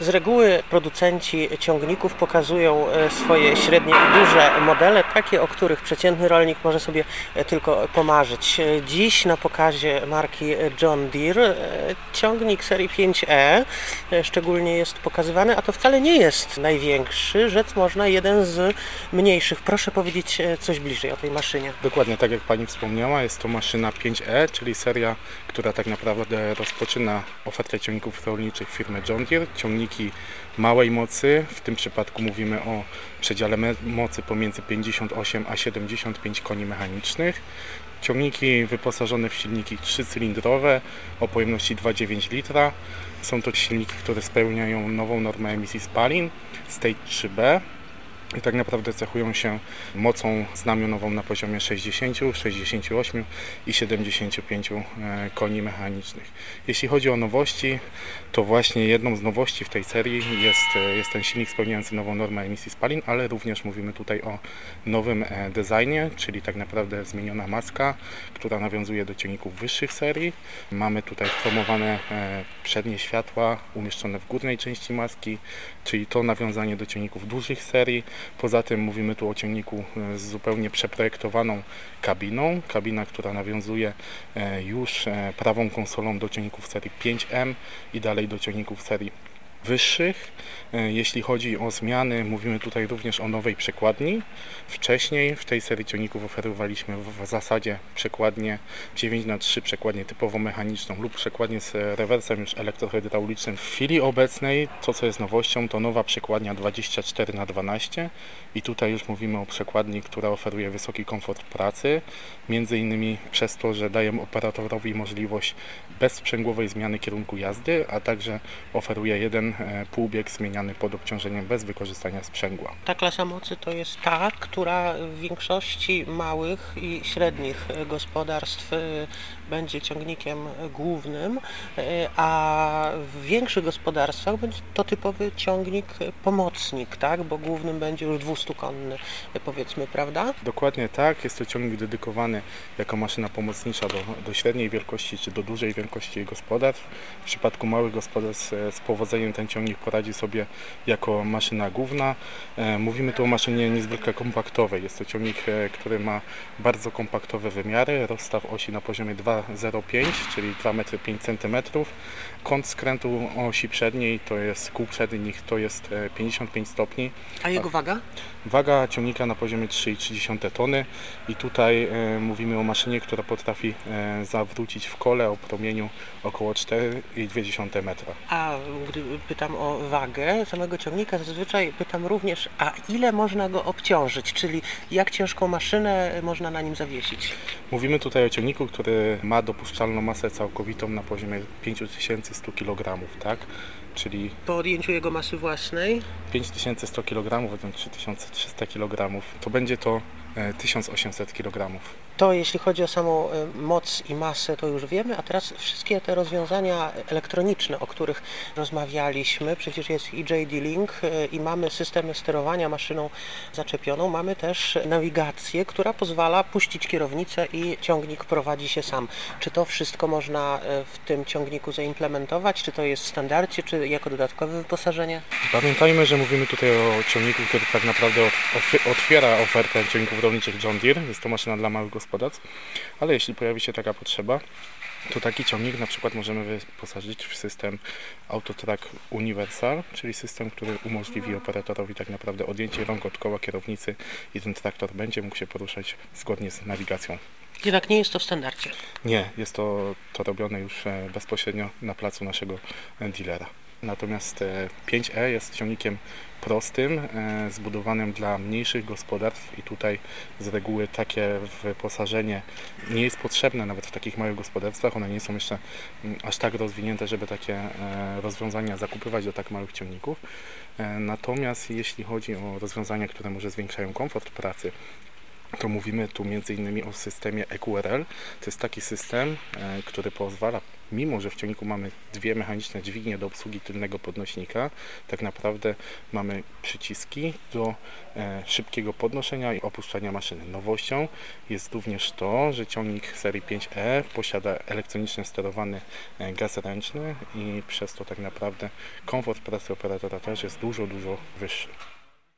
Z reguły producenci ciągników pokazują e, swoje średnie i duże modele, takie o których przeciętny rolnik może sobie e, tylko pomarzyć. E, Dziś na pokazie marki John Deere ciągnik serii 5E e, szczególnie jest pokazywany, a to wcale nie jest największy, rzec można jeden z mniejszych. Proszę powiedzieć coś bliżej o tej maszynie. Dokładnie tak jak Pani wspomniała, jest to maszyna 5E, czyli seria, która tak naprawdę rozpoczyna ofertę ciągników rolniczych firmy John Deere. Ciągniki małej mocy, w tym przypadku mówimy o przedziale mocy pomiędzy 58 a 75 koni mechanicznych. Ciągniki wyposażone w silniki trzycylindrowe o pojemności 2,9 litra. Są to silniki, które spełniają nową normę emisji spalin Stage 3B i tak naprawdę cechują się mocą znamionową na poziomie 60, 68 i 75 e, koni mechanicznych. Jeśli chodzi o nowości, to właśnie jedną z nowości w tej serii jest, e, jest ten silnik spełniający nową normę emisji spalin, ale również mówimy tutaj o nowym e, designie, czyli tak naprawdę zmieniona maska, która nawiązuje do ciągników wyższych serii. Mamy tutaj chromowane przednie światła umieszczone w górnej części maski, czyli to nawiązanie do ciągników dużych serii. Poza tym mówimy tu o ciągniku e, z zupełnie przeprojektowaną kabiną. Kabina, która nawiązuje e, już e, prawą konsolą do ciągników serii 5M i dalej do ciągników serii wyższych. E, Jeśli chodzi o zmiany, mówimy tutaj również o nowej przekładni. Wcześniej w tej serii ciągników oferowaliśmy w zasadzie przekładnię 9 na 3 przekładnię typowo mechaniczną lub przekładnię z rewersem już elektrohydraulicznym. W chwili obecnej to co jest nowością to nowa przekładnia 24 na 12 i tutaj już mówimy o przekładni, która oferuje wysoki komfort pracy, między innymi przez to, że daje operatorowi możliwość bezsprzęgłowej zmiany kierunku jazdy, a także oferuje jeden półbieg zmieniany pod obciążeniem bez wykorzystania sprzęgła. Ta klasa mocy to jest ta, która w większości małych i średnich e, gospodarstw e, będzie ciągnikiem głównym, e, a w większych gospodarstwach będzie to typowy ciągnik e, pomocnik, tak? Bo głównym będzie już 200-konny, e, powiedzmy, prawda? Dokładnie tak, jest to ciągnik dedykowany jako maszyna pomocnicza do, do średniej wielkości czy do dużej wielkości gospodarstw. W przypadku małych gospodarstw e, z powodzeniem ten ciągnik poradzi sobie jako maszyna główna. E, Mówimy tu o maszynie niezwykle kompaktowej. Jest to ciągnik, e, który ma bardzo kompaktowe wymiary, rozstaw osi na poziomie 2,05, czyli 2,5 m. Kąt skrętu osi przedniej to jest kół przednich to jest e, 55 stopni. A jego waga? Waga ciągnika na poziomie 3,3 tony i tutaj e, mówimy o maszynie, która potrafi e, zawrócić w kole o promieniu około 4,2 metra. A pytam o wagę samego ciągnika, zazwyczaj pytam również, a ile można go obciążyć, czyli jak ciężką maszynę można na nim zawiesić? Mówimy tutaj o ciągniku, który ma dopuszczalną masę całkowitą na poziomie 5100 kg, tak? Czyli Po odjęciu jego masy własnej 5100 kg, potem 3300 kg, to będzie to 1800 kg. To jeśli chodzi o samą e, moc i masę, to już wiemy, a teraz wszystkie te rozwiązania elektroniczne, o których rozmawialiśmy, przecież jest i JD Link e, i mamy system sterowania maszyną zaczepioną, mamy też nawigację, która pozwala puścić kierownicę i ciągnik prowadzi się sam. Czy to wszystko można e, w tym ciągniku zaimplementować? Czy to jest w standardzie, czy jako dodatkowe wyposażenie? Pamiętajmy, że mówimy tutaj o ciągniku, który tak naprawdę otw- otwiera ofertę ciągników rolniczych John Deere. Jest to maszyna dla małych gospodarstw, ale jeśli pojawi się taka potrzeba, to taki ciągnik na przykład możemy wyposażyć w system AutoTrack Universal, czyli system, który umożliwi operatorowi tak naprawdę odjęcie rąk od koła kierownicy i ten traktor będzie mógł się poruszać zgodnie z nawigacją. Jednak nie jest to w standardzie. Nie, jest to, to robione już e, bezpośrednio na placu naszego e, dealera. Natomiast e, 5E jest ciągnikiem prostym, e, zbudowanym dla mniejszych gospodarstw i tutaj z reguły takie wyposażenie nie jest potrzebne nawet w takich małych gospodarstwach. One nie są jeszcze mm, aż tak rozwinięte, żeby takie e, rozwiązania zakupywać do tak małych ciągników. E, Natomiast jeśli chodzi o rozwiązania, które może zwiększają komfort pracy, to mówimy tu innymi o systemie EQRL. To jest taki system, e, który pozwala, mimo że w ciągniku mamy dwie mechaniczne dźwignie do obsługi tylnego podnośnika, tak naprawdę mamy przyciski do e, szybkiego podnoszenia i opuszczania maszyny. Nowością jest również to, że ciągnik serii 5E posiada elektronicznie sterowany e, gaz ręczny i przez to tak naprawdę komfort pracy operatora też jest dużo, dużo wyższy.